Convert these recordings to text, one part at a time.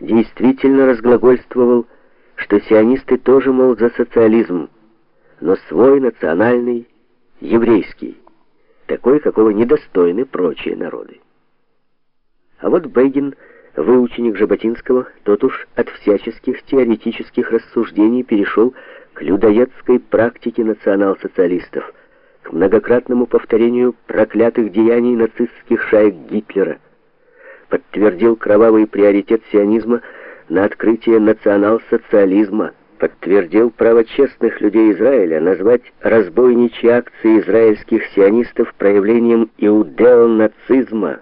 действительно разглагольствовал, что сионисты тоже, мол, за социализм, но свой, национальный, еврейский, такой, какого недостойны прочие народы. А вот Бегин, выученик Жаботинского, тот уж от всяческих теоретических рассуждений перешел к людоедской практике национал-социалистов, к многократному повторению проклятых деяний нацистских шаек Гитлера, подтвердил кровавый приоритет сионизма на открытие национал-социализма, подтвердил право честных людей Израиля назвать разбойничьи акции израильских сионистов проявлением иудео-нацизма.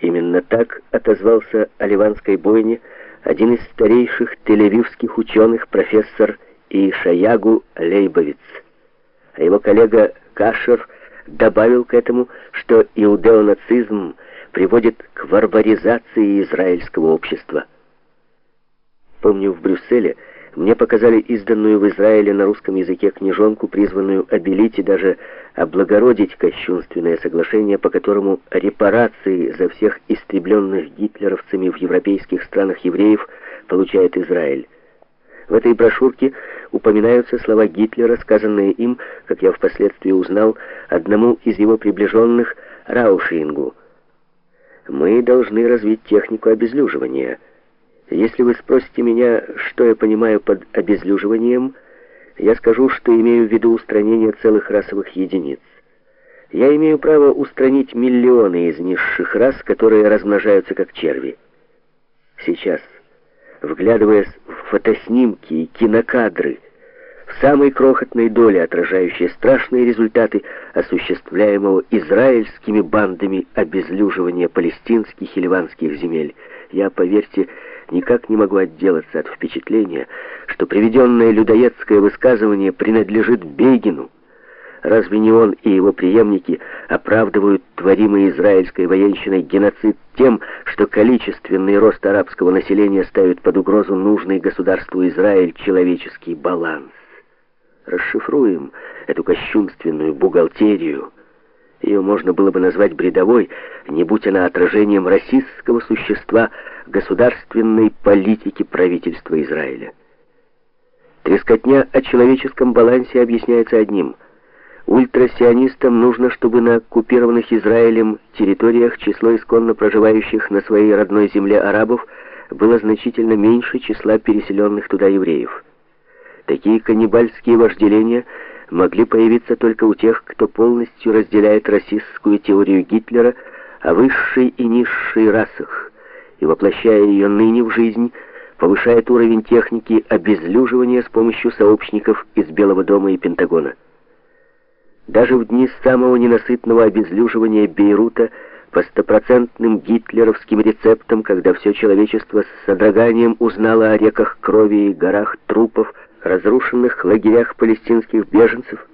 Именно так отозвался о ливанской бойне один из старейших тель-авивских ученых, профессор Ишаягу Лейбовиц. А его коллега Кашер добавил к этому, что иудеонацизм приводит к варваризации израильского общества. Помню, в Брюсселе мне показали изданную в Израиле на русском языке книжонку, призванную обелить и даже облагородить кощунственное соглашение, по которому репарации за всех истребленных гитлеровцами в европейских странах евреев получает Израиль. В этой брошюрке упоминаются слова Гитлера, сказанные им, как я впоследствии узнал, одному из его приближенных Раушингу. «Мы должны развить технику обезлюживания». Если вы спросите меня, что я понимаю под обезлюживанием, я скажу, что имею в виду устранение целых расовых единиц. Я имею право устранить миллионы из низших рас, которые размножаются как черви. Сейчас, вглядываясь в фотоснимки и кинокадры, самой крохотной доле отражающие страшные результаты осуществляемого израильскими бандами обезлюживания палестинских и ливанских земель, я, поверьте, никак не могу отделаться от впечатления, что приведенное людоедское высказывание принадлежит Бегину. Разве не он и его преемники оправдывают творимый израильской военщиной геноцид тем, что количественный рост арабского населения ставит под угрозу нужный государству Израиль человеческий баланс? Расшифруем эту кощунственную бухгалтерию. Ее можно было бы назвать бредовой, не будь она отражением расистского существа государственной политики правительства Израиля. Трескотня о человеческом балансе объясняется одним. Ультрасионистам нужно, чтобы на оккупированных Израилем территориях число исконно проживающих на своей родной земле арабов было значительно меньше числа переселенных туда евреев. Такие каннибальские вожделения могли появиться только у тех, кто полностью разделяет расистскую теорию Гитлера о высшей и низшей расах, и, воплощая ее ныне в жизнь, повышает уровень техники обезлюживания с помощью сообщников из Белого дома и Пентагона. Даже в дни самого ненасытного обезлюживания Бейрута по стопроцентным гитлеровским рецептам, когда все человечество с содроганием узнало о реках крови и горах трупов, разрушенных лагерях палестинских беженцев,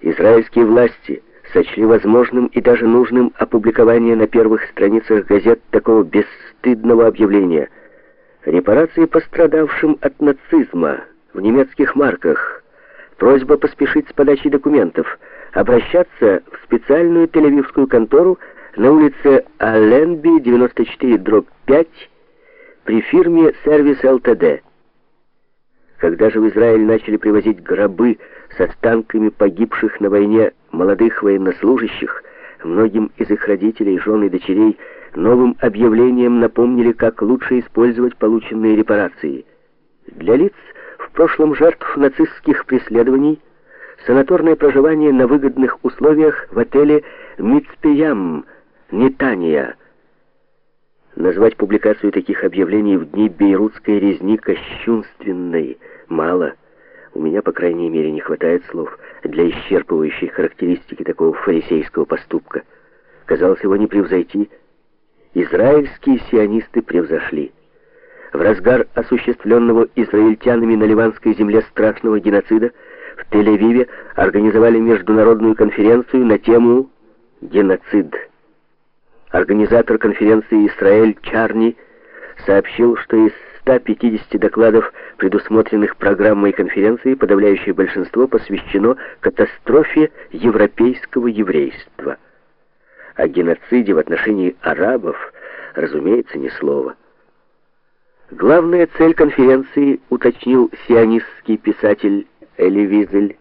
израильские власти сочли возможным и даже нужным опубликование на первых страницах газет такого бесстыдного объявления. Репарации пострадавшим от нацизма в немецких марках. Просьба поспешить с подачей документов. Обращаться в специальную тель контору на улице Аленби, 94, дробь 5, при фирме «Сервис ЛТД». Когда же в Израиль начали привозить гробы с останками погибших на войне молодых военнослужащих, многим из их родителей, жен и дочерей новым объявлением напомнили, как лучше использовать полученные репарации. Для лиц, в прошлом жертв нацистских преследований, санаторное проживание на выгодных условиях в отеле «Мицпеям», Нетания. Назвать публикацию таких объявлений в дни бейрутской резни кощунственной – Мало. У меня, по крайней мере, не хватает слов для исчерпывающей характеристики такого фарисейского поступка. Казалось, его не превзойти. Израильские сионисты превзошли. В разгар осуществленного израильтянами на ливанской земле страшного геноцида в Тель-Авиве организовали международную конференцию на тему «Геноцид». Организатор конференции Израиль Чарни сообщил, что из 150 докладов, предусмотренных программой конференции, подавляющее большинство посвящено катастрофе европейского еврейства. О геноциде в отношении арабов, разумеется, ни слова. Главная цель конференции, уточнил сионистский писатель Эли Визель,